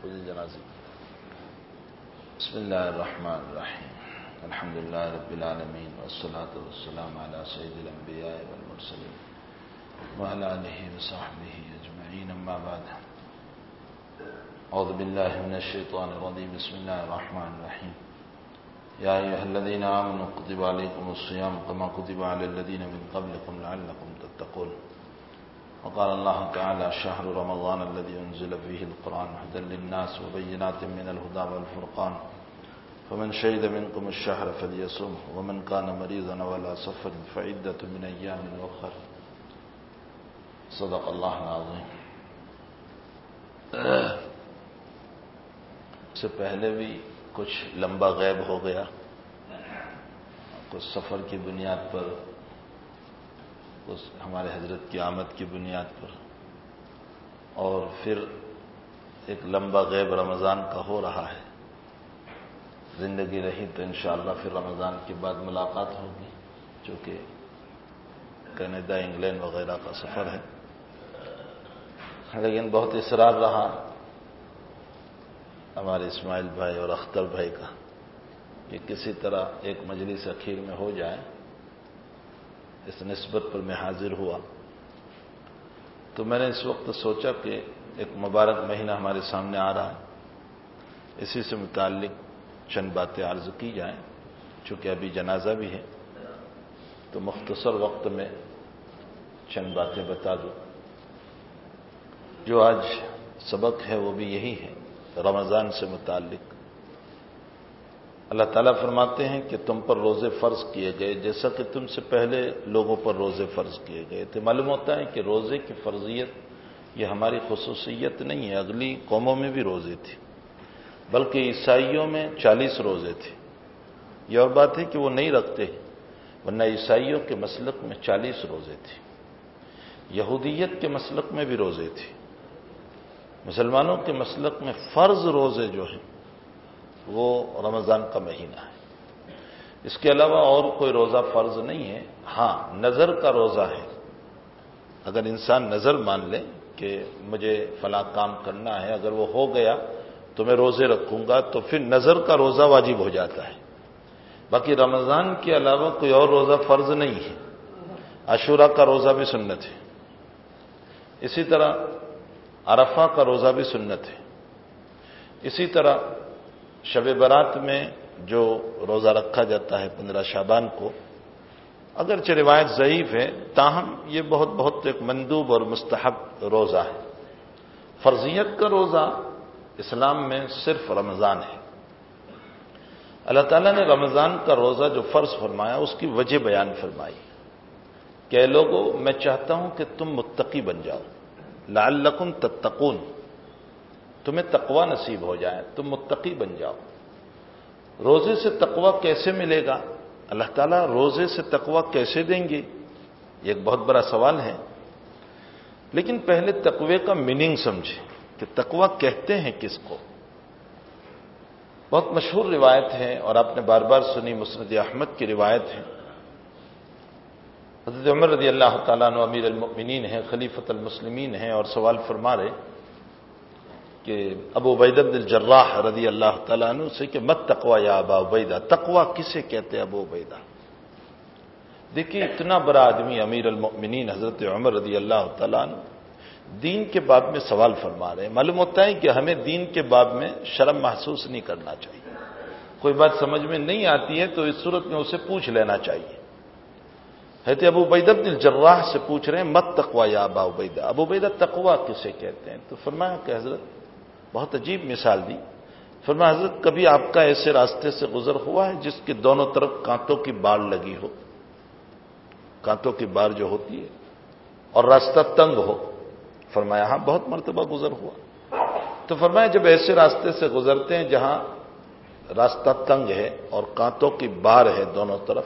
پوزی جنازی بسم اللہ الرحمن الرحیم۔ الحمد للہ رب العالمین والصلاة والسلام على سید الانبیاء والمرسلین وعلى آلہ وصحبہ اجمعین، اما بعد۔ اعوذ باللہ من الشیطان الرجیم۔ بسم اللہ الرحمن الرحیم۔ يا أيها الذين آمنوا كتب عليكم الصيام كما كتب على الذين من قبلكم لعلكم تتقون۔ وقال الله تعالى شهر رمضان الذي أنزل فيه القرآن هدى للناس وبينات من الهدى والفرقان. فمن شهد منكم الشهر فليصم، ومن كان مريضا ولا سفر فعدة من أيام أخر. صدق الله العظيم. سے پہلے بھی کچھ لمبا غیب ہو گیا. کچھ سفر کی بنیاد پر کچھ ہمارے حضرت کی آمد کی بنیاد پر۔ اور پھر ایک لمبا غیب رمضان کا ہو رہا ہے۔ زندگی رہی تو انشاءاللہ پھر رمضان کے بعد ملاقات ہوگی چونکہ کینیڈا، انگلینڈ وغیرہ کا سفر ہے۔ لیکن بہت اصرار رہا ہمارے اسماعیل بھائی اور اختر بھائی کا کہ کسی طرح ایک مجلس اخیر میں ہو جائے۔ اس نسبت پر میں حاضر ہوا۔ تو میں نے اس وقت سوچا کہ ایک مبارک مہینہ ہمارے سامنے آ رہا ہے۔ اسی سے متعلق چند باتیں عرض کی جائیں، چونکہ ابھی جنازہ بھی ہے۔ تو مختصر وقت میں چند باتیں بتا دوں۔ جو آج سبق ہے وہ بھی یہی ہے، رمضان سے متعلق۔ اللہ تعالیٰ فرماتے ہیں کہ تم پر روزے فرض کیے گئے، جیسا کہ تم سے پہلے لوگوں پر روزے فرض کیے گئے تھے۔ معلوم ہوتا ہے کہ روزے کی فرضیت، یہ ہماری خصوصیت نہیں ہے، اگلی قوموں میں بھی روزے تھی بلکہ عیسائیوں میں چالیس روزے تھے۔ یہ اور بات ہے کہ وہ نہیں رکھتے، ورنہ عیسائیوں کے مسلک میں چالیس روزے تھے۔ یہودیت کے مسلک میں بھی روزے تھے۔ مسلمانوں کے مسلک میں فرض روزے جو ہیں وہ رمضان کا مہینہ ہے۔ اس کے علاوہ اور کوئی روزہ فرض نہیں ہے۔ ہاں نظر کا روزہ ہے۔ اگر انسان نظر مان لے کہ مجھے فلاں کام کرنا ہے، اگر وہ ہو گیا تو میں روزے رکھوں گا، تو پھر نظر کا روزہ واجب ہو جاتا ہے۔ باقی رمضان کے علاوہ کوئی اور روزہ فرض نہیں ہے۔ عشورہ کا روزہ بھی سنت ہے۔ اسی طرح عرفہ کا روزہ بھی سنت ہے۔ اسی طرح شب برات میں جو روزہ رکھا جاتا ہے پندرہ شابان کو، اگرچہ روایت ضعیف ہے، تاہم یہ بہت بہت ایک مندوب اور مستحب روزہ ہے۔ فرضیت کا روزہ اسلام میں صرف رمضان ہے۔ اللہ تعالیٰ نے رمضان کا روزہ جو فرض فرمایا، اس کی وجہ بیان فرمائی۔ کہ لوگوں میں چاہتا ہوں کہ تم متقی بن جاؤ۔ لعلکم تتقون۔ تمہیں تقوا نصیب ہو جائے، تم متقی بن جاؤ۔ روزے سے تقوا کیسے ملے گا؟ اللہ تعالیٰ روزے سے تقوا کیسے دیں گے؟ یہ ایک بہت بڑا سوال ہے۔ لیکن پہلے تقوے کا میننگ سمجھے کہ تقوا کہتے ہیں کس کو۔ بہت مشہور روایت ہے اور آپ نے بار بار سنی، مسند احمد کی روایت ہے۔ حضرت عمر رضی اللہ تعالیٰ عنہ امیر المؤمنین ہیں خلیفت المسلمین ہیں اور سوال فرما رہے کہ ابو عبید الجراح رضی اللہ تعالیٰ عنہ سے کہ مت تقوا یا ابا عبیدہ تقوا کسے کہتے ہیں ابو عبیدہ؟ دیکھیے اتنا بڑا آدمی امیر المؤمنین حضرت عمر رضی اللہ تعالیٰ عنہ دین کے باب میں سوال فرما رہے ہیں۔ معلوم ہوتا ہے کہ ہمیں دین کے باب میں شرم محسوس نہیں کرنا چاہیے۔ کوئی بات سمجھ میں نہیں آتی ہے تو اس صورت میں اسے پوچھ لینا چاہیے۔ حضرت ابو عبید الجراح سے پوچھ رہے ہیں، مت تقوا یا ابا عبیدہ؟ ابو عبیدہ تقوا کسے کہتے ہیں؟ تو فرمایا کہ حضرت بہت عجیب مثال دی۔ فرمایا، حضرت، کبھی آپ کا ایسے راستے سے گزر ہوا ہے جس کے دونوں طرف کانٹوں کی بار لگی ہو؟ کانٹوں کی بار جو ہوتی ہے اور راستہ تنگ ہو۔ فرمایا ہاں بہت مرتبہ گزر ہوا۔ تو فرمایا، جب ایسے راستے سے گزرتے ہیں جہاں راستہ تنگ ہے اور کانٹوں کی بار ہے دونوں طرف،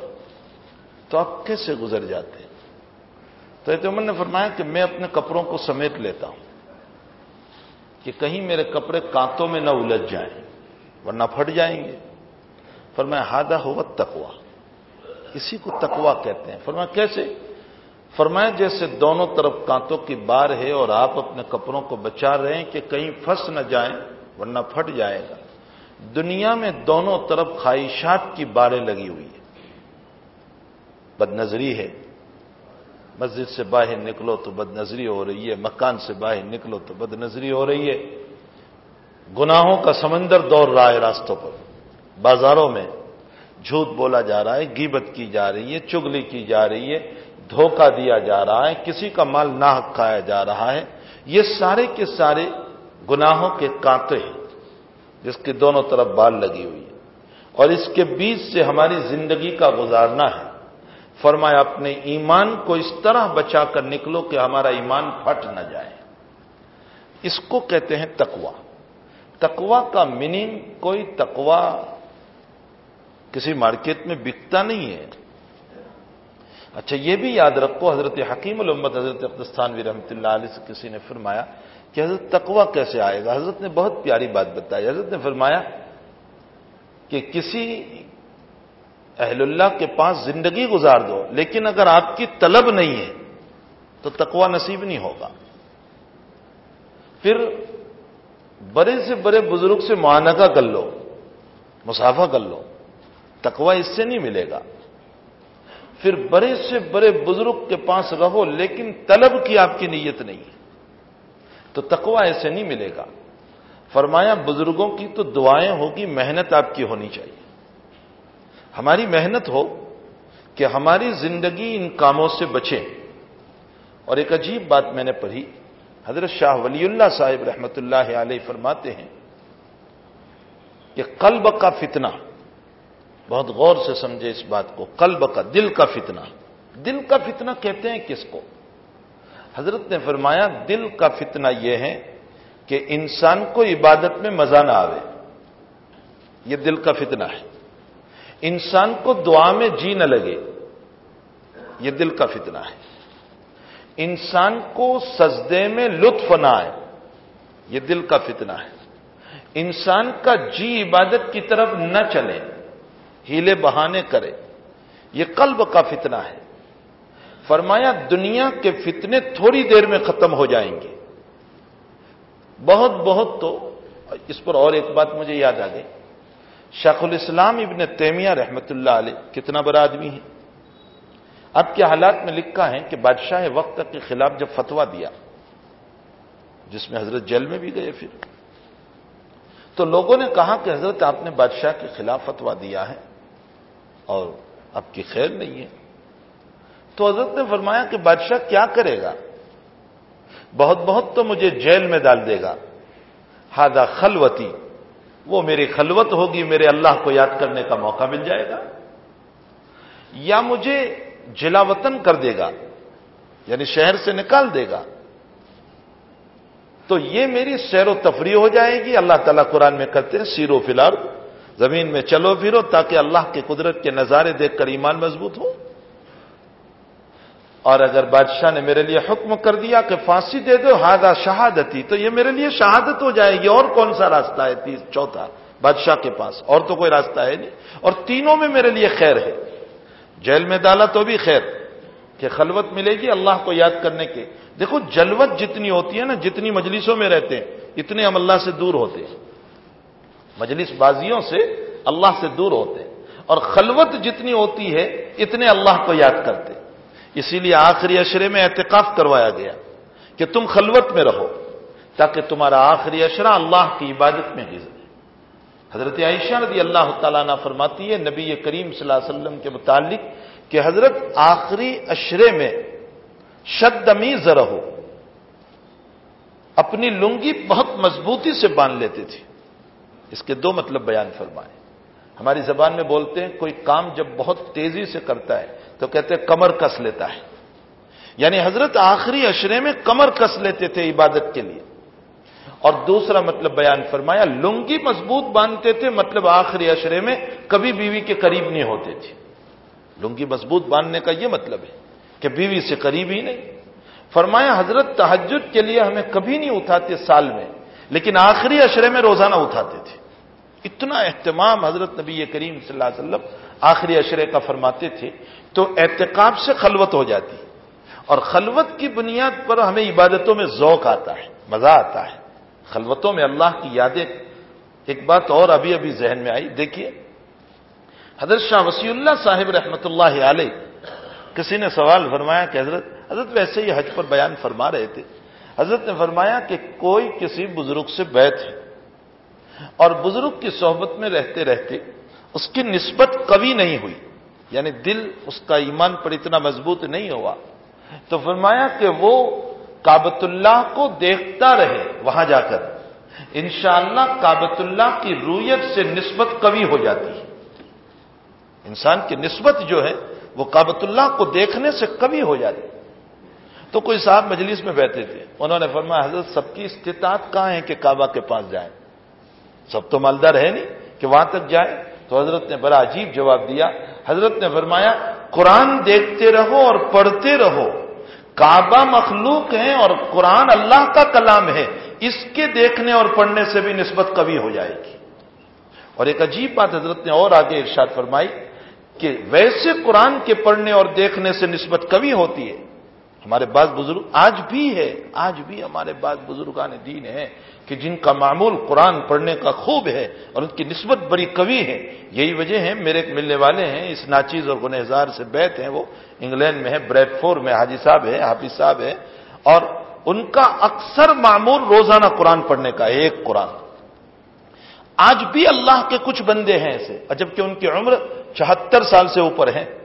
تو آپ کیسے گزر جاتے ہیں؟ تو عمر نے فرمایا کہ میں اپنے کپڑوں کو سمیٹ لیتا ہوں۔ کہ کہیں میرے کپڑے کانتوں میں نہ الجھ جائیں، ورنہ پھٹ جائیں گے۔ فرمایا ہادہ ہوا تکوا اسی کو تکوا کہتے ہیں۔ فرمایا، کیسے؟ فرمایا، جیسے دونوں طرف کانتوں کی بار ہے اور آپ اپنے کپڑوں کو بچا رہے ہیں کہ کہیں پھنس نہ جائیں، ورنہ پھٹ جائے گا۔ دنیا میں دونوں طرف خواہشات کی باریں لگی ہوئی ہے بد نظری ہے۔ مسجد سے باہر نکلو تو بد نظری ہو رہی ہے، مکان سے باہر نکلو تو بد نظری ہو رہی ہے۔ گناہوں کا سمندر دوڑ رہا ہے راستوں پر۔ بازاروں میں جھوٹ بولا جا رہا ہے گیبت کی جا رہی ہے، چگلی کی جا رہی ہے، دھوکہ دیا جا رہا ہے، کسی کا مال نہ کھایا جا رہا ہے۔ یہ سارے کے سارے گناہوں کے کانتے ہیں، جس کے دونوں طرف بال لگی ہوئی ہے۔ اور اس کے بیچ سے ہماری زندگی کا گزارنا ہے۔ فرمایا، اپنے ایمان کو اس طرح بچا کر نکلو کہ ہمارا ایمان پھٹ نہ جائے۔ اس کو کہتے ہیں تکوا تکوا کا میننگ کوئی تکوا کسی مارکیٹ میں بکتا نہیں ہے۔ اچھا یہ بھی یاد رکھو، حضرت حکیم الامت، حضرت اقدستانوی رحمۃ اللہ علیہ سے کسی نے فرمایا کہ حضرت تقوا کیسے آئے گا۔ حضرت نے بہت پیاری بات بتائی۔ حضرت نے فرمایا کہ کسی اہل اللہ کے پاس زندگی گزار دو، لیکن اگر آپ کی طلب نہیں ہے، تو تقوا نصیب نہیں ہوگا۔ پھر بڑے سے بڑے بزرگ سے معانقہ کر لو مسافہ کر لو تقوا اس سے نہیں ملے گا۔ پھر بڑے سے بڑے بزرگ کے پاس رہو، لیکن طلب کی آپ کی نیت نہیں ہے، تو تقوا ایسے نہیں ملے گا۔ فرمایا، بزرگوں کی تو دعائیں ہوگی، محنت آپ کی ہونی چاہیے۔ ہماری محنت ہو کہ ہماری زندگی ان کاموں سے بچے۔ اور ایک عجیب بات میں نے پڑھی، حضرت شاہ ولی اللہ صاحب رحمت اللہ علیہ فرماتے ہیں کہ قلب کا فتنہ، بہت غور سے سمجھے اس بات کو، قلب کا، دل کا فتنہ۔ دل کا فتنہ کہتے ہیں کس کو؟ حضرت نے فرمایا، دل کا فتنہ یہ ہے کہ انسان کو عبادت میں مزہ نہ آوے۔ یہ دل کا فتنہ ہے۔ انسان کو دعا میں جی نہ لگے، یہ دل کا فتنہ ہے۔ انسان کو سجدے میں لطف نہ آئے، یہ دل کا فتنہ ہے۔ انسان کا جی عبادت کی طرف نہ چلے، ہیلے بہانے کرے، یہ قلب کا فتنہ ہے۔ فرمایا، دنیا کے فتنے تھوڑی دیر میں ختم ہو جائیں گے۔ بہت بہت تو، اس پر اور ایک بات مجھے یاد آ گئی۔ شیخ الاسلام ابن تیمیہ رحمت اللہ علیہ کتنا بڑا آدمی ہے۔ اب کے حالات میں لکھا ہے کہ بادشاہ وقت کے خلاف جب فتوا دیا، جس میں حضرت جیل میں بھی گئے پھر۔ تو لوگوں نے کہا کہ حضرت آپ نے بادشاہ کے خلاف فتوا دیا ہے اور اب کی خیر نہیں ہے۔ تو حضرت نے فرمایا کہ بادشاہ کیا کرے گا؟ بہت بہت تو مجھے جیل میں ڈال دے گا۔ ہادا خلوتی۔ وہ میری خلوت ہوگی، میرے اللہ کو یاد کرنے کا موقع مل جائے گا۔ یا مجھے جلا وطن کر دے گا یعنی شہر سے نکال دے گا۔ تو یہ میری سیر و تفریح ہو جائے گی۔ اللہ تعالیٰ قرآن میں کرتے ہیں، سیرو فلار زمین میں چلو پھرو تاکہ اللہ کے قدرت کے نظارے دیکھ کر ایمان مضبوط ہو۔ اور اگر بادشاہ نے میرے لیے حکم کر دیا کہ پھانسی دے دو ہاگا شہادتی، تو یہ میرے لیے شہادت ہو جائے گی۔ اور کون سا راستہ ہے؟ تیس، چوتھا، بادشاہ کے پاس۔ اور تو کوئی راستہ ہے نہیں۔ اور تینوں میں میرے لیے خیر ہے۔ جیل میں ڈالا تو بھی خیر، کہ خلوت ملے گی اللہ کو یاد کرنے کے۔ دیکھو، جلوت جتنی ہوتی ہے نا، جتنی مجلسوں میں رہتے ہیں، اتنے ہم اللہ سے دور ہوتے ہیں۔ مجلس بازیوں سے اللہ سے دور ہوتے ہیں۔ اور خلوت جتنی ہوتی ہے، اتنے اللہ کو یاد کرتے اسی لیے آخری اشرے میں احتکاف کروایا گیا کہ تم خلوت میں رہو تاکہ تمہارا آخری اشرہ اللہ کی عبادت میں گزرے حضرت عائشہ رضی اللہ تعالیٰ نے فرماتی ہے نبی کریم صلی اللہ علیہ وسلم کے متعلق کہ حضرت آخری اشرے میں شدمیز رہو، اپنی لنگی بہت مضبوطی سے باندھ لیتے تھے۔ اس کے دو مطلب بیان فرمائے۔ ہماری زبان میں بولتے ہیں، کوئی کام جب بہت تیزی سے کرتا ہے تو کہتے کمر کس لیتا ہے۔ یعنی حضرت آخری اشرے میں کمر کس لیتے تھے عبادت کے لیے۔ اور دوسرا مطلب بیان فرمایا، لنگی مضبوط باندھتے تھے مطلب آخری اشرے میں کبھی بیوی کے قریب نہیں ہوتے تھے۔ لنگی مضبوط باندھنے کا یہ مطلب ہے کہ بیوی سے قریب ہی نہیں۔ فرمایا، حضرت تحجد کے لیے ہمیں کبھی نہیں اٹھاتے سال میں، لیکن آخری اشرے میں روزانہ اٹھاتے تھے۔ اتنا اہتمام حضرت نبی کریم صلی اللہ علیہ وسلم آخری اشرے کا فرماتے تھے، تو اعتقاب سے خلوت ہو جاتی۔ اور خلوت کی بنیاد پر ہمیں عبادتوں میں ذوق آتا ہے، مزہ آتا ہے۔ خلوتوں میں اللہ کی یادیں، ایک بات اور ابھی ابھی ذہن میں آئی، دیکھیے۔ حضرت شاہ وسیع اللہ صاحب رحمۃ اللہ علیہ، کسی نے سوال فرمایا کہ حضرت حضرت ویسے ہی حج پر بیان فرما رہے تھے۔ حضرت نے فرمایا کہ کوئی کسی بزرگ سے بیت ہے۔ اور بزرگ کی صحبت میں رہتے رہتے اس کی نسبت کبھی نہیں ہوئی۔ یعنی دل اس کا ایمان پر اتنا مضبوط نہیں ہوا۔ تو فرمایا کہ وہ کابت اللہ کو دیکھتا رہے وہاں جا کر۔ انشاءاللہ کابت اللہ کی رویت سے نسبت کبھی ہو جاتی۔ ہے انسان کی نسبت جو ہے وہ کابت اللہ کو دیکھنے سے کبھی ہو جاتی۔ تو کوئی صاحب مجلس میں بیٹھے تھے۔ انہوں نے فرمایا، حضرت سب کی استطاعت کہاں ہے کہ کعبہ کے پاس جائیں؟ سب تو مالدار ہے نہیں کہ وہاں تک جائے۔ تو حضرت نے بڑا عجیب جواب دیا۔ حضرت نے فرمایا، قرآن دیکھتے رہو اور پڑھتے رہو۔ کعبہ مخلوق ہے اور قرآن اللہ کا کلام ہے۔ اس کے دیکھنے اور پڑھنے سے بھی نسبت کبھی ہو جائے گی۔ اور ایک عجیب بات حضرت نے اور آگے ارشاد فرمائی کہ ویسے قرآن کے پڑھنے اور دیکھنے سے نسبت کبھی ہوتی ہے۔ ہمارے بعض بزرگ آج بھی ہے، آج بھی ہمارے بعض بزرگان دین ہیں کہ جن کا معمول قرآن پڑھنے کا خوب ہے اور ان کی نسبت بڑی قوی ہے۔ یہی وجہ ہے میرے ایک ملنے والے ہیں، اس ناچیز اور گنہزار سے بیت ہیں، وہ انگلینڈ میں ہے، بریڈ فور میں حاجی صاحب ہے، حافظ صاحب ہے۔ اور ان کا اکثر معمول روزانہ قرآن پڑھنے کا، ایک قرآن۔ آج بھی اللہ کے کچھ بندے ہیں ایسے، جبکہ ان کی عمر چوہتر سال سے اوپر ہے۔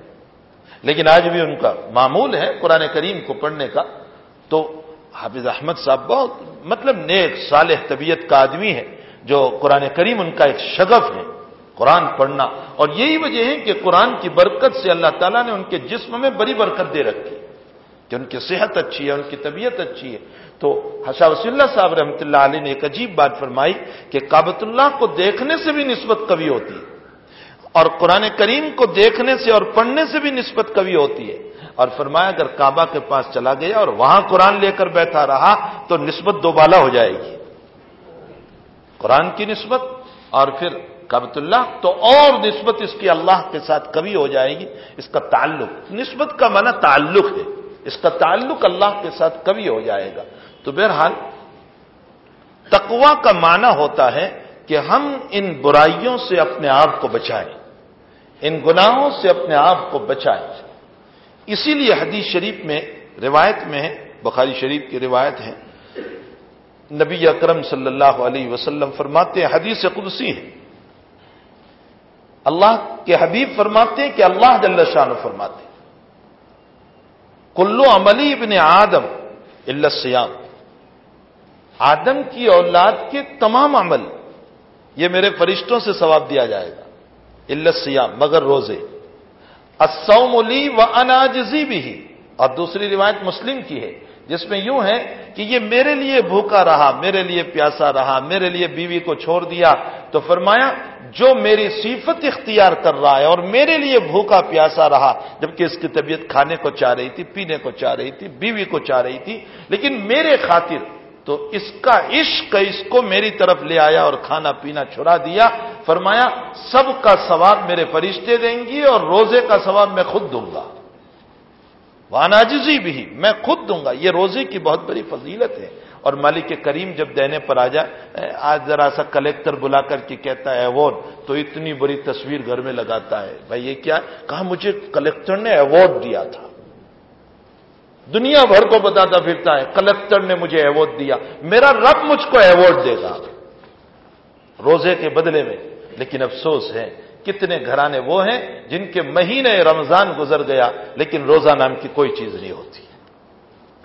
لیکن آج بھی ان کا معمول ہے قرآن کریم کو پڑھنے کا۔ تو حافظ احمد صاحب بہت مطلب نیک صالح طبیعت کا آدمی ہے جو قرآن کریم ان کا ایک شگف ہے قرآن پڑھنا۔ اور یہی وجہ ہے کہ قرآن کی برکت سے اللہ تعالیٰ نے ان کے جسم میں بڑی برکت دے رکھی کہ ان کی صحت اچھی ہے، ان کی طبیعت اچھی ہے۔ تو حشا وسی اللہ صاحب رحمۃ اللہ علیہ نے ایک عجیب بات فرمائی کہ کابت اللہ کو دیکھنے سے بھی نسبت کبھی ہوتی ہے۔ اور قرآن کریم کو دیکھنے سے اور پڑھنے سے بھی نسبت کبھی ہوتی ہے۔ اور فرمایا، اگر کعبہ کے پاس چلا گیا اور وہاں قرآن لے کر بیٹھا رہا، تو نسبت دوبالا ہو جائے گی۔ قرآن کی نسبت اور پھر کابت اللہ، تو اور نسبت اس کی اللہ کے ساتھ کبھی ہو جائے گی۔ اس کا تعلق، نسبت کا معنی تعلق ہے۔ اس کا تعلق اللہ کے ساتھ کبھی ہو جائے گا۔ تو بہرحال تقوا کا معنی ہوتا ہے کہ ہم ان برائیوں سے اپنے آپ کو بچائیں۔ ان گناہوں سے اپنے آپ کو بچائیں اسی لیے حدیث شریف میں، روایت میں ہے، بخاری شریف کی روایت ہے۔ نبی اکرم صلی اللہ علیہ وسلم فرماتے ہیں، حدیث قدسی ہے۔ اللہ کے حبیب فرماتے ہیں کہ اللہ جل شان فرماتے ہیں۔ کلو عملی ابن آدم اللہ سیام آدم کی اولاد کے تمام عمل، یہ میرے فرشتوں سے ثواب دیا جائے گا۔ سیام مگر روزے۔ اسوملی و اناجزی بھی۔ اور دوسری روایت مسلم کی ہے، جس میں یوں ہے کہ یہ میرے لیے بھوکا رہا، میرے لیے پیاسا رہا، میرے لیے بیوی کو چھوڑ دیا، تو فرمایا، جو میری صفت اختیار کر رہا ہے اور میرے لیے بھوکا پیاسا رہا، جبکہ اس کی طبیعت کھانے کو چاہ رہی تھی، پینے کو چاہ رہی تھی، بیوی کو چاہ رہی تھی، لیکن میرے خاطر تو اس کا عشق اس کو میری طرف لے آیا اور کھانا پینا چھڑا دیا۔ فرمایا، سب کا ثواب میرے فرشتے دیں گی اور روزے کا ثواب میں خود دوں گا۔ واناجزی بھی، میں خود دوں گا۔ یہ روزے کی بہت بڑی فضیلت ہے۔ اور مالک کریم جب دینے پر آ جائے آج ذرا سا کلیکٹر بلا کر کے کہتا ہے، ایوارڈ! تو اتنی بڑی تصویر گھر میں لگاتا ہے۔ بھائی، یہ کیا؟ کہا، مجھے کلیکٹر نے ایوارڈ دیا تھا۔ دنیا بھر کو بتاتا پھرتا ہے کلیکٹر نے مجھے ایوارڈ دیا۔ میرا رب مجھ کو ایوارڈ دے گا۔ روزے کے بدلے میں۔ لیکن افسوس ہے، کتنے گھرانے وہ ہیں جن کے مہینے رمضان گزر گیا، لیکن روزہ نام کی کوئی چیز نہیں ہوتی۔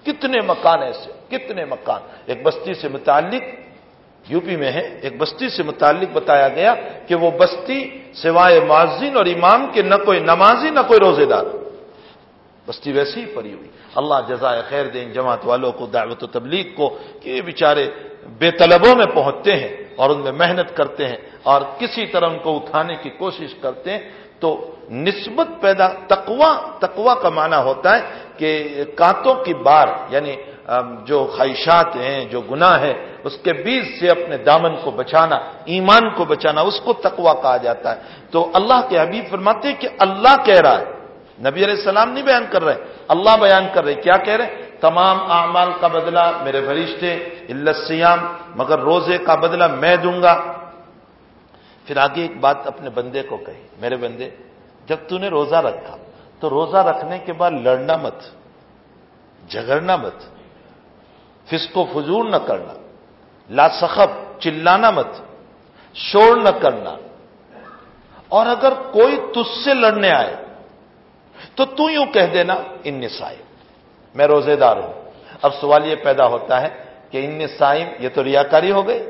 کتنے مکان ایسے، کتنے مکان۔ ایک بستی سے متعلق یو پی میں ہے، ایک بستی سے متعلق بتایا گیا کہ وہ بستی سوائے معذن اور امام کے نہ کوئی نمازی نہ کوئی روزے دار۔ بستی ویسی ہی پڑی ہوئی۔ اللہ جزائے خیر دیں جماعت والوں کو، دعوت و تبلیغ کو، کہ یہ بیچارے بے طلبوں میں پہنچتے ہیں اور ان میں محنت کرتے ہیں اور کسی طرح ان کو اٹھانے کی کوشش کرتے ہیں۔ تو نسبت پیدا تقوا تقوا کا معنی ہوتا ہے کہ کانتوں کی بار یعنی جو خواہشات ہیں، جو گناہ ہے اس کے بیچ سے اپنے دامن کو بچانا، ایمان کو بچانا، اس کو تقوا کہا جاتا ہے۔ تو اللہ کے حبیب فرماتے ہیں کہ اللہ کہہ رہا ہے نبی علیہ السلام نہیں بیان کر رہے، اللہ بیان کر رہے، کیا کہہ رہے؟ تمام اعمال کا بدلہ میرے فرشتے السیام مگر روزے کا بدلہ میں دوں گا۔ پھر آگے ایک بات اپنے بندے کو کہی، میرے بندے، جب تو نے روزہ رکھا، تو روزہ رکھنے کے بعد لڑنا مت، جھگڑنا مت فسکو فضول نہ کرنا لا سخب چلانا مت، شور نہ کرنا۔ اور اگر کوئی تج سے لڑنے آئے تو تو یوں کہہ دینا ان نسائم میں روزے دار ہوں۔ اب سوال یہ پیدا ہوتا ہے کہ ان نسائم یہ تو ریاکاری ہو گئی۔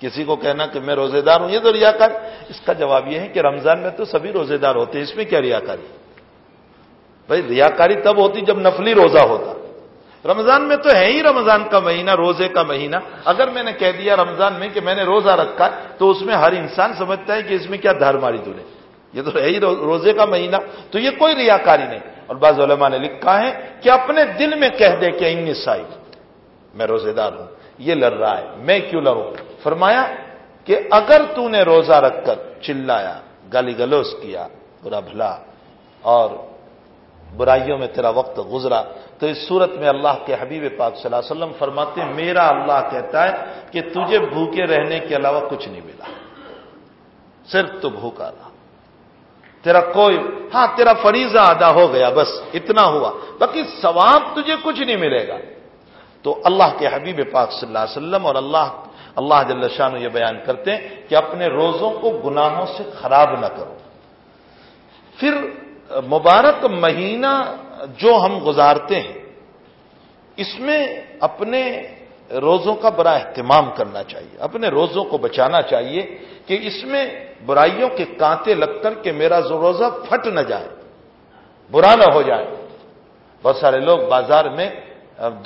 کسی کو کہنا کہ میں روزے دار ہوں، یہ تو ریاکار اس کا جواب یہ ہے کہ رمضان میں تو سبھی روزے دار ہوتے ہیں، اس میں کیا ریاکاری؟ بھائی، ریاکاری تب ہوتی جب نفلی روزہ ہوتا۔ رمضان میں تو ہے ہی رمضان کا مہینہ، روزے کا مہینہ۔ اگر میں نے کہہ دیا رمضان میں کہ میں نے روزہ رکھا تو اس میں ہر انسان سمجھتا ہے کہ اس میں کیا دھار ماری تھی یہ تو ہے ہی روزے کا مہینہ، تو یہ کوئی ریاکاری نہیں۔ اور بعض علماء نے لکھا ہے کہ اپنے دل میں کہہ دے کہ ان سائی میں روزے دار ہوں، یہ لڑ رہا ہے، میں کیوں لڑوں؟ فرمایا کہ اگر تو نے روزہ رکھ کر چلایا، گالی گلوس کیا، برا بھلا، اور برائیوں میں تیرا وقت گزرا، تو اس صورت میں اللہ کے حبیب پاک صلی اللہ علیہ وسلم فرماتے ہیں میرا اللہ کہتا ہے کہ تجھے بھوکے رہنے کے علاوہ کچھ نہیں ملا۔ صرف تو بھوکا رہا۔ تیرا کوئی ہاں تیرا فریضہ ادا ہو گیا، بس اتنا ہوا۔ باقی ثواب تجھے کچھ نہیں ملے گا۔ تو اللہ کے حبیب پاک صلی اللہ علیہ وسلم اور اللہ اللہ جل شاہ یہ بیان کرتے ہیں کہ اپنے روزوں کو گناہوں سے خراب نہ کرو۔ پھر مبارک مہینہ جو ہم گزارتے ہیں، اس میں اپنے روزوں کا بڑا اہتمام کرنا چاہیے، اپنے روزوں کو بچانا چاہیے کہ اس میں برائیوں کے کانتے لگ کر کہ میرا روزہ پھٹ نہ جائے، برا نہ ہو جائے۔ بہت سارے لوگ بازار میں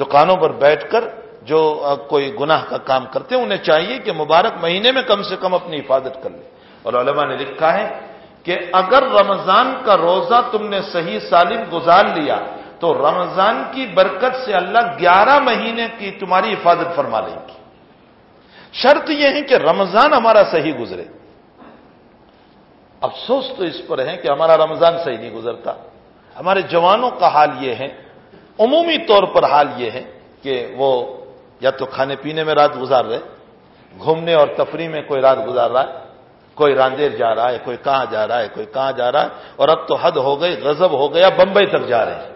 دکانوں پر بیٹھ کر جو کوئی گناہ کا کام کرتے ہیں، انہیں چاہیے کہ مبارک مہینے میں کم سے کم اپنی حفاظت کر لیں اور علماء نے لکھا ہے کہ اگر رمضان کا روزہ تم نے صحیح سالم گزار لیا تو رمضان کی برکت سے اللہ گیارہ مہینے کی تمہاری حفاظت فرما لیں گی۔ شرط یہ ہے کہ رمضان ہمارا صحیح گزرے۔ افسوس تو اس پر ہے کہ ہمارا رمضان صحیح نہیں گزرتا۔ ہمارے جوانوں کا حال یہ ہے۔ عمومی طور پر حال یہ ہے کہ وہ یا تو کھانے پینے میں رات گزار رہے، گھومنے اور تفریح میں کوئی رات گزار رہا ہے کوئی راندیر جا رہا ہے، کوئی کہاں جا رہا ہے، کوئی کہاں جا رہا ہے، اور اب تو حد ہو گئی غزب ہو گیا، بمبئی تک جا رہے ہیں۔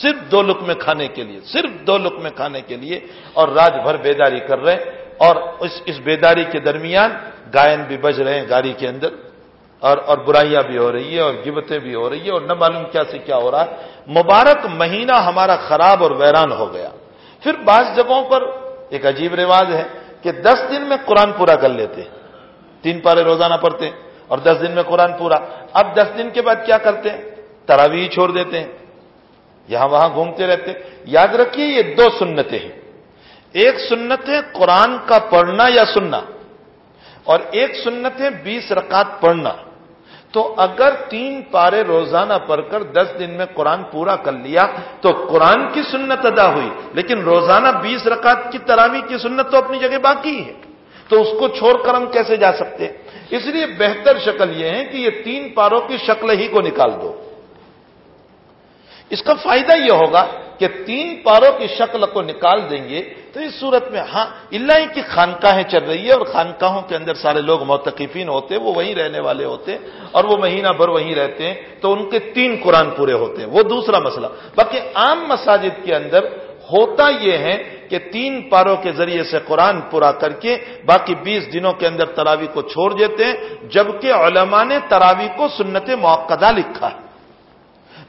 صرف دو لک میں کھانے کے لیے، صرف دو لک میں کھانے کے لیے، اور راج بھر بیداری کر رہے ہیں، اور اس اس بیداری کے درمیان گائن بھی بج رہے ہیں گاڑی کے اندر، اور اور برائیاں بھی ہو رہی ہے اور گبتیں بھی ہو رہی ہے اور نہ معلوم کیا سے کیا ہو رہا ہے۔ مبارک مہینہ ہمارا خراب اور ویران ہو گیا۔ پھر بعض جگہوں پر ایک عجیب رواج ہے کہ دس دن میں قرآن پورا کر لیتے ہیں۔ تین پارے روزانہ پڑھتے ہیں اور دس دن میں قرآن پورا۔ اب دس دن کے بعد کیا کرتے ہیں؟ تراویح چھوڑ دیتے ہیں۔ یہاں وہاں گھومتے رہتے یاد رکھیے یہ دو سنتیں ہیں ایک سنت ہے قرآن کا پڑھنا یا سننا اور ایک سنت ہے بیس رکعت پڑھنا تو اگر تین پارے روزانہ پڑھ کر دس دن میں قرآن پورا کر لیا تو قرآن کی سنت ادا ہوئی لیکن روزانہ بیس رکعت کی تراوی کی سنت تو اپنی جگہ باقی ہے تو اس کو چھوڑ کر ہم کیسے جا سکتے اس لیے بہتر شکل یہ ہے کہ یہ تین پاروں کی شکل ہی کو نکال دو اس کا فائدہ یہ ہوگا کہ تین پاروں کی شکل کو نکال دیں گے تو اس صورت میں ہاں اللہ کی خانقاہیں چل رہی ہے اور خانقاہوں کے اندر سارے لوگ موتقفین ہوتے وہ وہیں رہنے والے ہوتے اور وہ مہینہ بھر وہیں رہتے ہیں، تو ان کے تین قرآن پورے ہوتے ہیں۔ وہ دوسرا مسئلہ۔ باقی عام مساجد کے اندر ہوتا یہ ہے کہ تین پاروں کے ذریعے سے قرآن پورا کر کے باقی بیس دنوں کے اندر تراوی کو چھوڑ دیتے ہیں، جبکہ علماء نے تراوی کو سنت موقع لکھا۔ ہے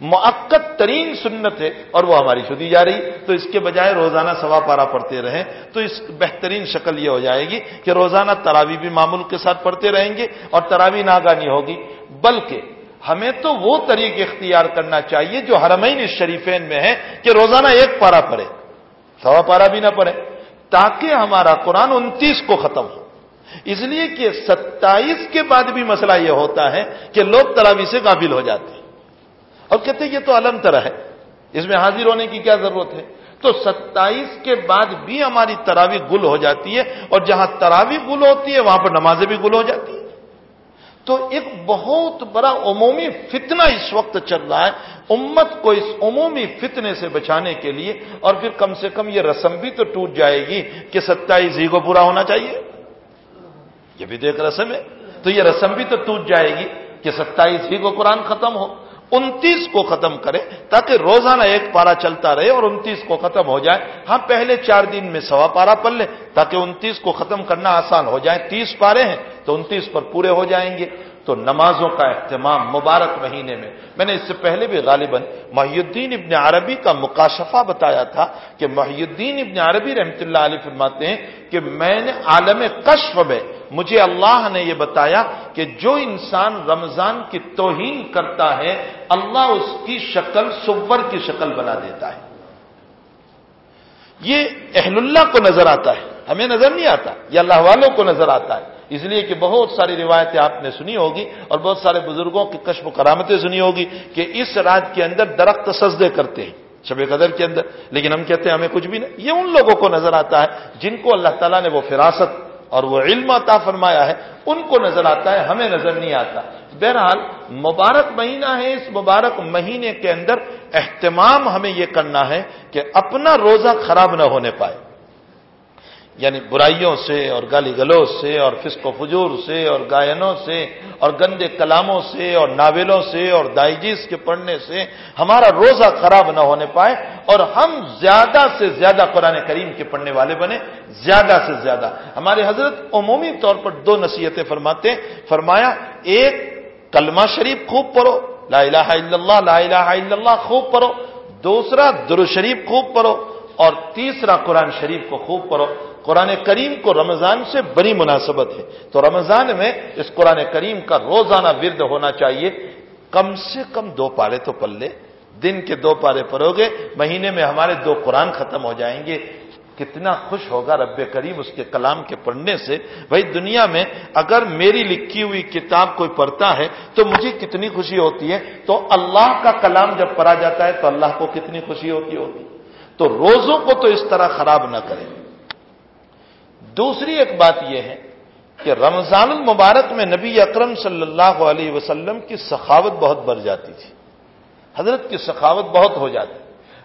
معقد ترین سنت ہے اور وہ ہماری چھوٹی جا رہی۔ تو اس کے بجائے روزانہ سوا پارا پڑھتے رہیں۔ تو اس بہترین شکل یہ ہو جائے گی کہ روزانہ تراوی بھی معمول کے ساتھ پڑھتے رہیں گے اور تراوی ناگانی ہوگی۔ بلکہ ہمیں تو وہ طریق اختیار کرنا چاہیے جو حرمین شریفین میں ہے کہ روزانہ ایک پارا پڑھے۔ سوا پارا بھی نہ پڑھے۔ تاکہ ہمارا قرآن انتیس کو ختم ہو۔ اس لیے کہ ستائیس کے بعد بھی مسئلہ یہ ہوتا ہے کہ لوگ تراوی سے قابل ہو جاتے ہیں۔ اور کہتے ہیں یہ تو الم طرح ہے۔ اس میں حاضر ہونے کی کیا ضرورت ہے؟ تو ستائیس کے بعد بھی ہماری تراوی گل ہو جاتی ہے اور جہاں تراوی گل ہوتی ہے، وہاں پر نمازیں بھی گل ہو جاتی ہیں۔ تو ایک بہت بڑا عمومی فتنہ اس وقت چل رہا ہے امت کو اس عمومی فتنے سے بچانے کے لیے، اور پھر کم سے کم یہ رسم بھی تو ٹوٹ جائے گی کہ ستائیس ہی کو پورا ہونا چاہیے۔ یہ بھی دیکھ رسم ہے۔ تو یہ رسم بھی تو ٹوٹ جائے گی کہ ستائیس ہی کو قرآن ختم ہو۔ انتیس کو ختم کرے تاکہ روزانہ ایک پارا چلتا رہے اور انتیس کو ختم ہو جائے۔ ہم پہلے چار دن میں سوا پارا پڑھ لیں تاکہ انتیس کو ختم کرنا آسان ہو جائے۔ تیس پارے ہیں تو انتیس پر پورے ہو جائیں گے۔ تو نمازوں کا اہتمام مبارک مہینے میں۔ میں نے اس سے پہلے بھی غالباً محی الدین ابن عربی کا مکاشفہ بتایا تھا کہ محی الدین ابن عربی رحمت اللہ علیہ فرماتے ہیں کہ میں نے عالم کشف میں مجھے اللہ نے یہ بتایا کہ جو انسان رمضان کی توہین کرتا ہے، اللہ اس کی شکل سور کی شکل بنا دیتا ہے۔ یہ اہل اللہ کو نظر آتا ہے۔ ہمیں نظر نہیں آتا۔ یہ اللہ والوں کو نظر آتا ہے۔ اس لیے کہ بہت ساری روایتیں آپ نے سنی ہوگی اور بہت سارے بزرگوں کی کشم و کرامتیں سنی ہوگی کہ اس رات کے اندر درخت سجدے کرتے ہیں، شب قدر کے اندر۔ لیکن ہم کہتے ہیں ہمیں کچھ بھی نہیں۔ یہ ان لوگوں کو نظر آتا ہے جن کو اللہ تعالیٰ نے وہ فراست اور وہ علم عطا فرمایا ہے، ان کو نظر آتا ہے، ہمیں نظر نہیں آتا۔ بہرحال، مبارک مہینہ ہے، اس مبارک مہینے کے اندر اہتمام ہمیں یہ کرنا ہے کہ اپنا روزہ خراب نہ ہونے پائے۔ یعنی برائیوں سے اور گالی گلوں سے اور فسق و فجور سے اور گائنوں سے اور گندے کلاموں سے اور ناولوں سے اور دائجیز کے پڑھنے سے ہمارا روزہ خراب نہ ہونے پائے اور ہم زیادہ سے زیادہ قرآن کریم کے پڑھنے والے بنے، زیادہ سے زیادہ۔ ہمارے حضرت عمومی طور پر دو نصیحتیں فرماتے، فرمایا، ایک، کلمہ شریف خوب پڑھو، لا الہ الا اللہ، لا الہ الا اللہ خوب پڑھو۔ دوسرا در شریف خوب پڑھو۔ اور تیسرا، قرآن شریف کو خوب پڑھو۔ قرآن کریم کو رمضان سے بڑی مناسبت ہے۔ تو رمضان میں اس قرآن کریم کا روزانہ ورد ہونا چاہیے۔ کم سے کم دو پارے تو پل لے۔ دن کے دو پارے پڑھو گے۔ مہینے میں ہمارے دو قرآن ختم ہو جائیں گے۔ کتنا خوش ہوگا رب کریم اس کے کلام کے پڑھنے سے۔ بھائی دنیا میں اگر میری لکھی ہوئی کتاب کوئی پڑھتا ہے تو مجھے کتنی خوشی ہوتی ہے۔ تو اللہ کا کلام جب پڑھا جاتا ہے تو اللہ کو کتنی خوشی ہوتی ہوگی۔ تو روزوں کو تو اس طرح خراب نہ کریں۔ دوسری ایک بات یہ ہے کہ رمضان المبارک میں نبی اکرم صلی اللہ علیہ وسلم کی سخاوت بہت بڑھ جاتی تھی۔ حضرت کی سخاوت بہت ہو جاتی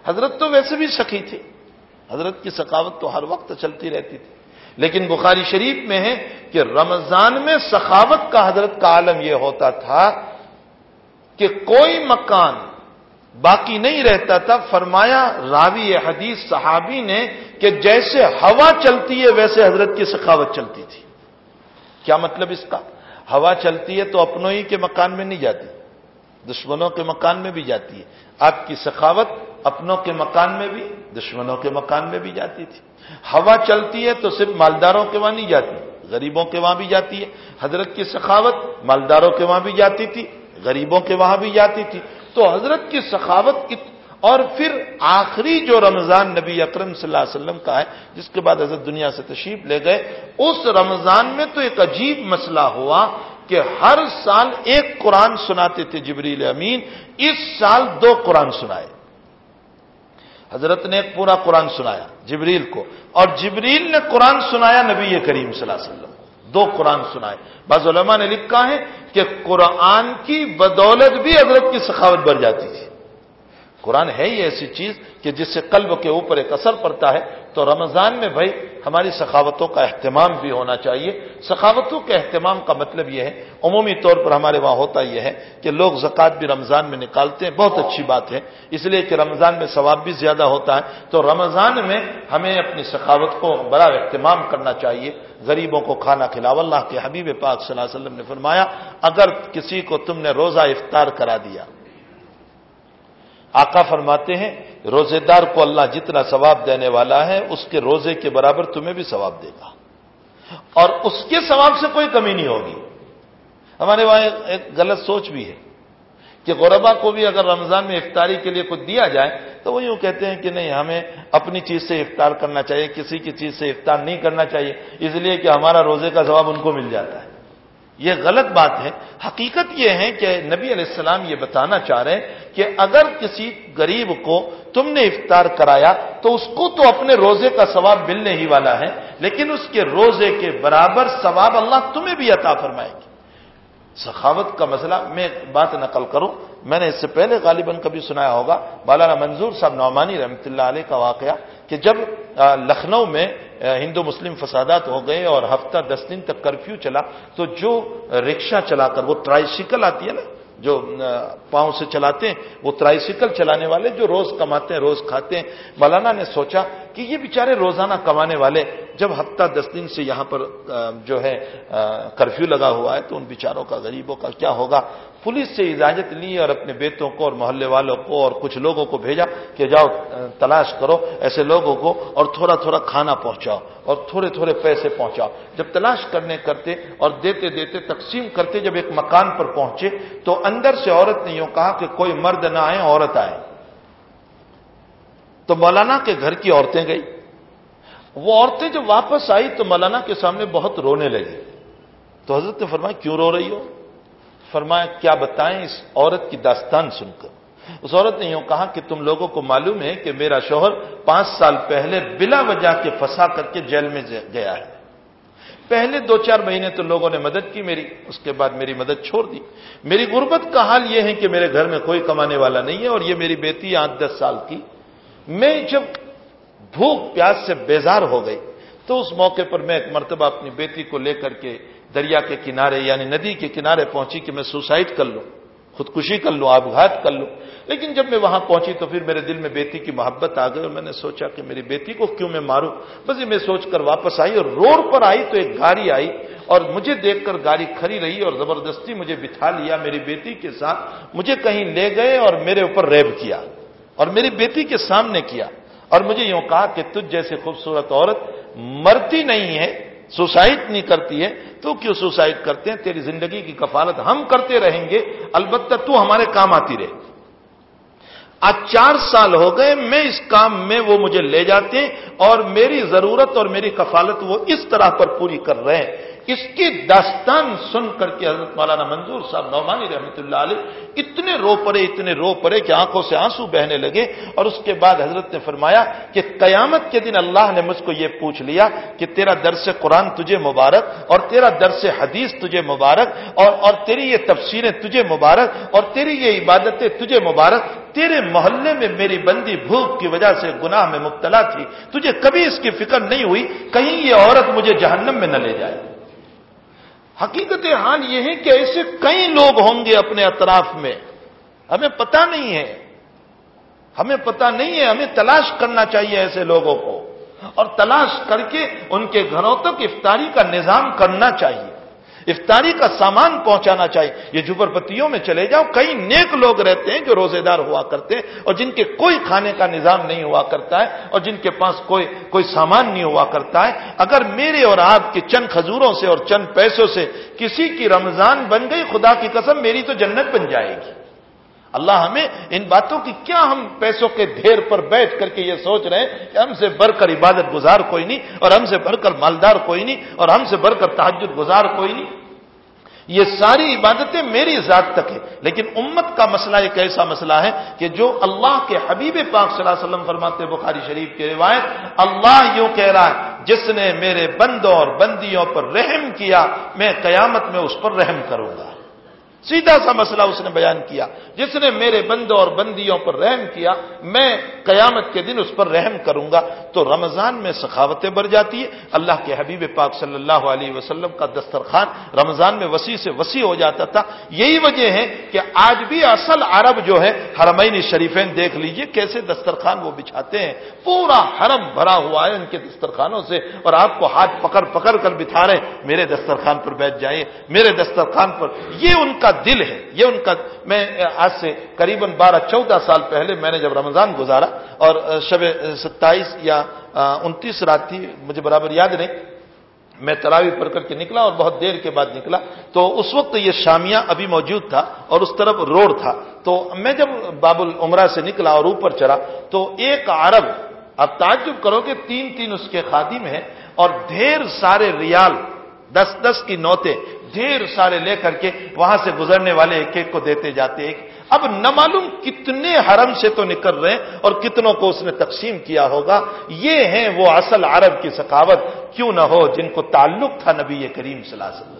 حضرت تو ویسے بھی سخی تھی۔ حضرت کی سخاوت تو ہر وقت چلتی رہتی تھی۔ لیکن بخاری شریف میں ہے کہ رمضان میں سخاوت کا حضرت کا عالم یہ ہوتا تھا کہ کوئی مکان باقی نہیں رہتا تھا، فرمایا، راوی حدیث صحابی نے کہ جیسے ہوا چلتی ہے، ویسے حضرت کی سخاوت چلتی تھی۔ کیا مطلب اس کا؟ ہوا چلتی ہے تو اپنوں ہی کے مکان میں نہیں جاتی، دشمنوں کے مکان میں بھی جاتی ہے۔ آپ کی سخاوت اپنوں کے مکان میں بھی، دشمنوں کے مکان میں بھی جاتی تھی۔ ہوا چلتی ہے تو صرف مالداروں کے وہاں نہیں جاتی، غریبوں کے وہاں بھی جاتی ہے۔ حضرت کی سخاوت مالداروں کے وہاں بھی جاتی تھی، غریبوں کے وہاں بھی جاتی تھی۔ تو حضرت کی سخاوت اور پھر آخری جو رمضان نبی اکرم صلی اللہ علیہ وسلم کا ہے، جس کے بعد حضرت دنیا سے تشریف لے گئے، اس رمضان میں تو ایک عجیب مسئلہ ہوا کہ ہر سال ایک قرآن سناتے تھے جبریل امین، اس سال دو قرآن سنائے۔ حضرت نے ایک پورا قرآن سنایا جبریل کو، اور جبریل نے قرآن سنایا نبی کریم صلی اللہ علیہ وسلم۔ دو قرآن سنائے۔ بعض علماء نے لکھا ہے کہ قرآن کی بدولت بھی حضرت کی سخاوت بڑھ جاتی تھی۔ قرآن ہے ہی ایسی چیز کہ جس سے قلب کے اوپر ایک اثر پڑتا ہے تو رمضان میں بھائی ہماری سخاوتوں کا اہتمام بھی ہونا چاہیے۔ سخاوتوں کے اہتمام کا مطلب یہ ہے، عمومی طور پر ہمارے وہاں ہوتا یہ ہے کہ لوگ زکوٰۃ بھی رمضان میں نکالتے ہیں۔ بہت اچھی بات ہے۔ اس لیے کہ رمضان میں ثواب بھی زیادہ ہوتا ہے۔ تو رمضان میں ہمیں اپنی سخاوت کو بڑا اہتمام کرنا چاہیے۔ غریبوں کو کھانا کھلاو اللہ کے حبیب پاک صلی اللہ علیہ وسلم نے فرمایا، اگر کسی کو تم نے روزہ افطار کرا دیا آقا فرماتے ہیں روزے دار کو اللہ جتنا ثواب دینے والا ہے، اس کے روزے کے برابر تمہیں بھی ثواب دے گا۔ اور اس کے ثواب سے کوئی کمی نہیں ہوگی۔ ہمارے وہاں ایک غلط سوچ بھی ہے کہ غربا کو بھی اگر رمضان میں افطاری کے لیے کچھ دیا جائے، تو وہ یوں کہتے ہیں کہ نہیں، ہمیں اپنی چیز سے افطار کرنا چاہیے، کسی کی چیز سے افطار نہیں کرنا چاہیے، اس لیے کہ ہمارا روزے کا ثواب ان کو مل جاتا ہے۔ یہ غلط بات ہے۔ حقیقت یہ ہے کہ نبی علیہ السلام یہ بتانا چاہ رہے ہیں کہ اگر کسی غریب کو تم نے افطار کرایا تو اس کو تو اپنے روزے کا ثواب ملنے ہی والا ہے، لیکن اس کے روزے کے برابر ثواب اللہ تمہیں بھی عطا فرمائے گی۔ سخاوت کا مسئلہ، میں بات نقل کروں۔ میں نے اس سے پہلے غالباً کبھی سنایا ہوگا بالانا منظور صاحب نعمانی رحمۃ اللہ علیہ کا واقعہ۔ کہ جب لکھنؤ میں ہندو مسلم فسادات ہو گئے اور ہفتہ دس دن تک کرفیو چلا، تو جو رکشا چلا کر، وہ ٹرائیسیکل آتی ہے نا، جو پاؤں سے چلاتے ہیں، وہ ٹرائیسیکل چلانے والے جو روز کماتے ہیں، روز کھاتے ہیں۔ مولانا نے سوچا کہ یہ بیچارے روزانہ کمانے والے جب ہفتہ دس دن سے یہاں پر جو ہے کرفیو لگا ہوا ہے تو ان بیچاروں کا، غریبوں کا کیا ہوگا؟ پولیس سے اجازت لی اور اپنے بیٹوں کو اور محلے والوں کو اور کچھ لوگوں کو بھیجا کہ جاؤ تلاش کرو، ایسے لوگوں کو اور تھوڑا تھوڑا کھانا پہنچاؤ اور تھوڑے تھوڑے پیسے پہنچاؤ۔ جب تلاش کرنے کرتے اور دیتے دیتے تقسیم کرتے جب ایک مکان پر پہنچے تو اندر سے عورت نے یوں کہا کہ کوئی مرد نہ آئے، عورت آئے۔ تو مولانا کے گھر کی عورتیں گئی۔ وہ عورتیں جب واپس آئی تو مولانا کے سامنے بہت رونے لگی۔ تو حضرت نے فرمایا، کیوں رو رہی ہو؟ فرمایا، کیا بتائیں، اس عورت کی داستان سن کر۔ اس عورت نے یوں کہا کہ تم لوگوں کو معلوم ہے کہ میرا شوہر پانچ سال پہلے بلا وجہ کے پھنسا کر کے جیل میں گیا ہے۔ پہلے دو چار مہینے تو لوگوں نے مدد کی، میری اس کے بعد میری مدد چھوڑ دی۔ میری غربت کا حال یہ ہے کہ میرے گھر میں کوئی کمانے والا نہیں ہے اور یہ میری بیٹی آٹھ دس سال کی۔ میں جب بھوک پیاس سے بیزار ہو گئی۔ تو اس موقع پر میں ایک مرتبہ اپنی بیٹی کو لے کر کے دریا کے کنارے یعنی ندی کے کنارے پہنچی کہ میں سوسائڈ کر لوں، خودکشی کر لوں آبگھات کر لوں۔ لیکن جب میں وہاں پہنچی تو پھر میرے دل میں بیٹی کی محبت آ گئی اور میں نے سوچا کہ میری بیٹی کو کیوں میں ماروں؟ بس یہ میں سوچ کر واپس آئی اور روڈ پر آئی تو ایک گاڑی آئی اور مجھے دیکھ کر گاڑی کھڑی رہی اور زبردستی مجھے بٹھا لیا میری بیٹی کے ساتھ، مجھے کہیں لے گئے اور میرے اوپر ریب کیا اور میری بیٹی کے سامنے کیا۔ اور مجھے یوں کہا کہ تجھ جیسے خوبصورت عورت مرتی نہیں ہے سوسائڈ نہیں کرتی ہے، تو کیوں سوسائڈ کرتے ہیں؟ تیری زندگی کی کفالت ہم کرتے رہیں گے، البتہ تو ہمارے کام آتی رہے۔ آج چار سال ہو گئے، میں اس کام میں وہ مجھے لے جاتے ہیں اور میری ضرورت اور میری کفالت وہ اس طرح پر پوری کر رہے ہیں۔ اس کی داستان سن کر کے حضرت مولانا منظور صاحب نعمانی رحمۃ اللہ علیہ اتنے رو پڑے، اتنے رو پڑے کہ آنکھوں سے آنسو بہنے لگے اور اس کے بعد حضرت نے فرمایا کہ قیامت کے دن اللہ نے مجھ کو یہ پوچھ لیا کہ تیرا درس قرآن تجھے مبارک اور تیرا درس حدیث تجھے مبارک اور اور تیری یہ تفسیریں تجھے مبارک اور تیری یہ عبادتیں تجھے مبارک، تیرے محلے میں میری بندی بھوک کی وجہ سے گناہ میں مبتلا تھی، تجھے کبھی اس کی فکر نہیں ہوئی، کہیں یہ عورت مجھے جہنم میں نہ لے جائے۔ حقیقت حال یہ ہے کہ ایسے کئی لوگ ہوں گے اپنے اطراف میں۔ ہمیں پتہ نہیں ہے۔ ہمیں پتہ نہیں ہے۔ ہمیں تلاش کرنا چاہیے ایسے لوگوں کو۔ اور تلاش کر کے ان کے گھروں تک افطاری کا نظام کرنا چاہیے۔ افطاری کا سامان پہنچانا چاہیے۔ یہ جبر پتیوں میں چلے جاؤ۔ کئی نیک لوگ رہتے ہیں جو روزے دار ہوا کرتے ہیں اور جن کے کوئی کھانے کا نظام نہیں ہوا کرتا ہے اور جن کے پاس کوئی کوئی سامان نہیں ہوا کرتا ہے۔ اگر میرے اور آپ کے چند کھجوروں سے اور چند پیسوں سے کسی کی رمضان بن گئی، خدا کی قسم میری تو جنت بن جائے گی۔ اللہ ہمیں ان باتوں کی کیا ہم پیسوں کے ڈھیر پر بیٹھ کر کے یہ سوچ رہے ہیں کہ ہم سے بڑھ کر عبادت گزار کوئی نہیں اور ہم سے بڑھ کر مالدار کوئی نہیں اور ہم سے بڑھ کر تحجد گزار کوئی نہیں۔ یہ ساری عبادتیں میری ذات تک ہے لیکن امت کا مسئلہ ایک ایسا مسئلہ ہے کہ جو اللہ کے حبیب پاک صلی اللہ علیہ وسلم فرماتے بخاری شریف کی روایت، اللہ یوں کہہ رہا ہے، جس نے میرے بندوں اور بندیوں پر رحم کیا، میں قیامت میں اس پر رحم کروں گا۔ سیدھا سا مسئلہ اس نے بیان کیا۔ جس نے میرے بندوں اور بندیوں پر رحم کیا، میں قیامت کے دن اس پر رحم کروں گا۔ تو رمضان میں سخاوتیں بڑھ جاتی ہے اللہ کے حبیب پاک صلی اللہ علیہ وسلم کا دسترخوان رمضان میں وسیع سے وسیع ہو جاتا تھا۔ یہی وجہ ہے کہ آج بھی اصل عرب جو ہے، حرمین شریفین دیکھ لیجیے کیسے دسترخوان وہ بچھاتے ہیں۔ پورا حرم بھرا ہوا ہے ان کے دسترخوانوں سے۔ اور آپ کو ہاتھ پکڑ پکڑ کر بٹھا رہے میرے دسترخوان پر بیٹھ جائے میرے دسترخوان پر یہ ان کا دل ہے۔ یہ ان کا میں آج سے قریب بارہ چودہ سال پہلے میں نے جب رمضان گزارا اور شب ستائیس یا انتیس رات تھی مجھے برابر یاد نہیں، میں تراوی پڑھ کر کے نکلا اور بہت دیر کے بعد نکلا۔ تو اس وقت یہ شامیہ ابھی موجود تھا اور اس طرف روڈ تھا۔ تو میں جب باب العمرہ سے نکلا اور اوپر چڑھا، تو ایک عرب، اب تعجب کرو کہ تین تین اس کے خادم ہیں اور ڈھیر سارے ریال، دس دس کی نوتے ڈھیر سارے لے کر کے وہاں سے گزرنے والے ایک ایک کو دیتے جاتے ایک اب نہ معلوم کتنے حرم سے تو نکل رہے ہیں اور کتنوں کو اس نے تقسیم کیا ہوگا۔ یہ ہیں وہ اصل عرب کی ثقافت۔ کیوں نہ ہو جن کو تعلق تھا نبی کریم صلی اللہ علیہ وسلم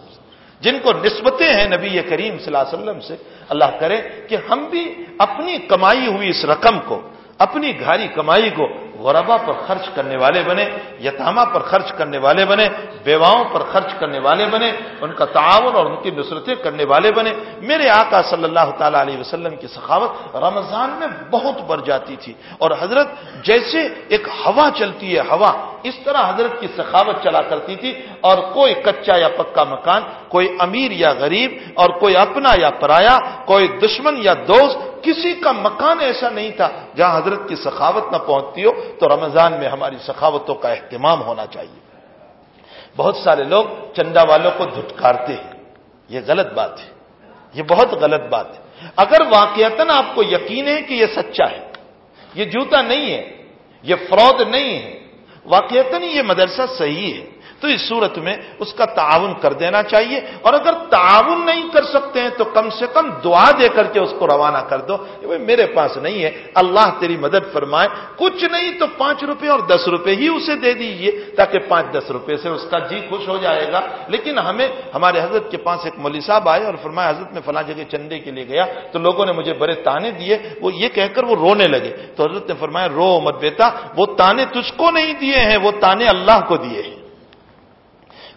جن کو نسبتیں ہیں نبی کریم صلی اللہ علیہ وسلم سے۔ اللہ کرے کہ ہم بھی اپنی کمائی ہوئی اس رقم کو، اپنی گھاری کمائی کو غربا پر خرچ کرنے والے بنے، یتامہ پر خرچ کرنے والے بنے، بیواؤں پر خرچ کرنے والے بنے، ان کا تعاون اور ان کی نصرتیں کرنے والے بنے۔ میرے آقا صلی اللہ تعالی علیہ وسلم کی سخاوت رمضان میں بہت بڑھ جاتی تھی۔ اور حضرت جیسے ایک ہوا چلتی ہے، ہوا اس طرح حضرت کی سخاوت چلا کرتی تھی۔ اور کوئی کچا یا پکا مکان، کوئی امیر یا غریب، اور کوئی اپنا یا پرایا، کوئی دشمن یا دوست کسی کا مکان ایسا نہیں تھا جہاں حضرت کی سخاوت نہ پہنچتی ہو، تو رمضان میں ہماری سخاوتوں کا اہتمام ہونا چاہیے۔ بہت سارے لوگ چندہ والوں کو دھٹکارتے ہیں۔ یہ غلط بات ہے۔ یہ بہت غلط بات ہے۔ اگر واقعات آپ کو یقین ہے کہ یہ سچا ہے، یہ جوتا نہیں ہے، یہ فراڈ نہیں ہے واقعات یہ مدرسہ صحیح ہے۔ تو اس صورت میں اس کا تعاون کر دینا چاہیے اور اگر تعاون نہیں کر سکتے ہیں تو کم سے کم دعا دے کر کے اس کو روانہ کر دو کہ میرے پاس نہیں ہے، اللہ تیری مدد فرمائے۔ کچھ نہیں تو پانچ روپے اور دس روپے ہی اسے دے دیجیے تاکہ پانچ دس روپے سے اس کا جی خوش ہو جائے گا۔ لیکن ہمیں، ہمارے حضرت کے پاس ایک مولوی صاحب آئے اور فرمایا، حضرت میں فلاں جگہ چندے کے لیے گیا تو لوگوں نے مجھے بڑے تانے دیے، وہ یہ کہہ کر وہ رونے لگے۔ تو حضرت نے فرمایا، رو مت بیتا وہ تانے تجھ کو نہیں دیے ہیں، وہ تانے اللہ کو دیے ہیں۔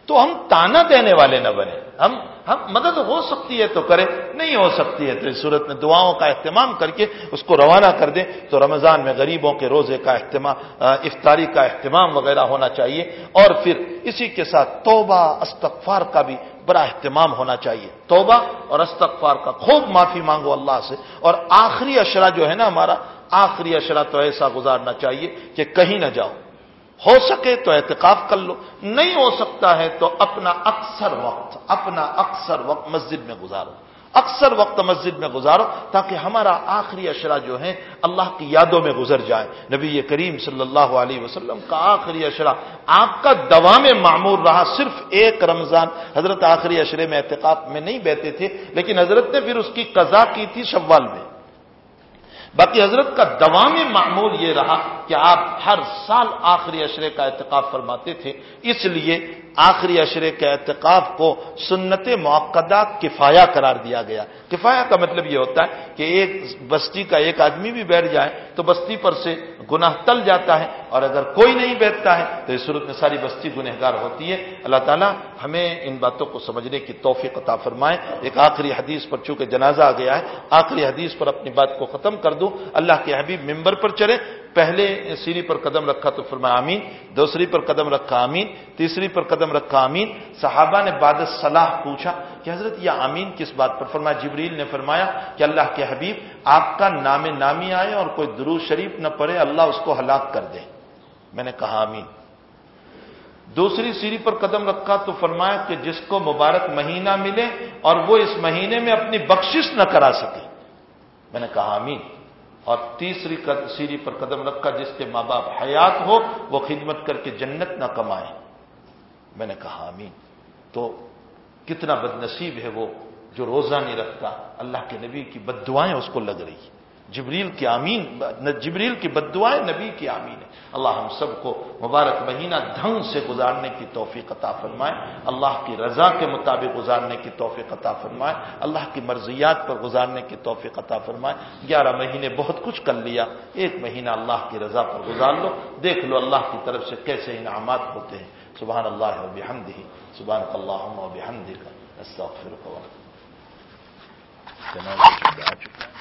تو ہم تانا دینے والے نہ بنے ہم ہم مدد ہو سکتی ہے تو کرے نہیں ہو سکتی ہے تو اس صورت میں دعاؤں کا اہتمام کر کے اس کو روانہ کر دیں۔ تو رمضان میں غریبوں کے روزے کا اہتمام افطاری کا اہتمام وغیرہ ہونا چاہیے۔ اور پھر اسی کے ساتھ توبہ، استغفار کا بھی بڑا اہتمام ہونا چاہیے۔ توبہ اور استغفار کا خوب معافی مانگو اللہ سے۔ اور آخری اشرا جو ہے نا ہمارا، آخری اشرا تو ایسا گزارنا چاہیے کہ کہیں نہ جاؤ۔ ہو سکے تو احتکاف کر لو، نہیں ہو سکتا ہے تو اپنا اکثر وقت، اپنا اکثر وقت مسجد میں گزارو۔ اکثر وقت مسجد میں گزارو تاکہ ہمارا آخری اشرا جو ہے اللہ کی یادوں میں گزر جائے۔ نبی کریم صلی اللہ علیہ وسلم کا آخری اشرا آپ کا دوام معمور رہا۔ صرف ایک رمضان حضرت آخری اشرے میں احتکاب میں نہیں بیٹھے تھے، لیکن حضرت نے پھر اس کی قضا کی تھی شوال میں۔ باقی حضرت کا دوام معمول یہ رہا کہ آپ ہر سال آخری اشرے کا اعتکاف فرماتے تھے، اس لیے آخری اشرے کے اعتکاف کو سنت موقع کفایا قرار دیا گیا۔ کفایا کا مطلب یہ ہوتا ہے کہ ایک بستی کا ایک آدمی بھی بیٹھ جائے تو بستی پر سے گناہ تل جاتا ہے اور اگر کوئی نہیں بیٹھتا ہے تو اس صورت میں ساری بستی گنہگار ہوتی ہے۔ اللہ تعالیٰ ہمیں ان باتوں کو سمجھنے کی توفیق عطا فرمائے۔ ایک آخری حدیث پر چونکہ جنازہ آ گیا ہے، آخری حدیث پر اپنی بات کو ختم کر دوں اللہ کے حبیب ممبر پر چلے پہلے سیری پر قدم رکھا تو فرمایا امین دوسری پر قدم رکھا امین تیسری پر قدم رکھا امین صحابہ نے بعد صلاح پوچھا کہ حضرت یہ امین کس بات پر؟ فرمایا جبریل نے فرمایا کہ اللہ کے حبیب آپ کا نام نامی آئے اور کوئی درو شریف نہ پڑے، اللہ اس کو ہلاک کر دے۔ میں نے کہا امین دوسری سیری پر قدم رکھا تو فرمایا کہ جس کو مبارک مہینہ ملے اور وہ اس مہینے میں اپنی بخشش نہ کرا سکے۔ میں نے کہا امین اور تیسری سیری پر قدم رکھا جس کے ماں باپ حیات ہو، وہ خدمت کر کے جنت نہ کمائے میں نے کہا امین تو کتنا بد نصیب ہے وہ جو روزہ نہیں رکھتا، اللہ کے نبی کی بد دعائیں اس کو لگ رہی جبریل کی آمین، جبریل کی بد دعائیں نبی کی آمین ہے۔ اللہ ہم سب کو مبارک مہینہ ڈھنگ سے گزارنے کی توفیق عطا فرمائے۔ اللہ کی رضا کے مطابق گزارنے کی توفیق عطا فرمائے۔ اللہ کی مرضیات پر گزارنے کی توفیق عطا فرمائے۔ گیارہ مہینے بہت کچھ کر لیا۔ ایک مہینہ اللہ کی رضا پر گزار لو۔ دیکھ لو اللہ کی طرف سے کیسے انعامات ہوتے ہیں۔ سبحان اللہ و بحمدہ۔ سبحان اللہ و بحمدہ استغفرک و جناب، آ چکا